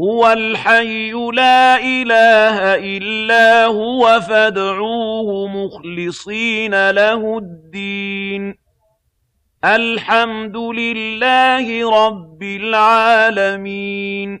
هُوَ الْحَيُّ لَا إِلَٰهَ إِلَّا هُوَ فَادْعُوهُ مُخْلِصِينَ لَهُ الدِّينَ. الْحَمْدُ لِلَّهِ رَبِّ الْعَالَمِينَ.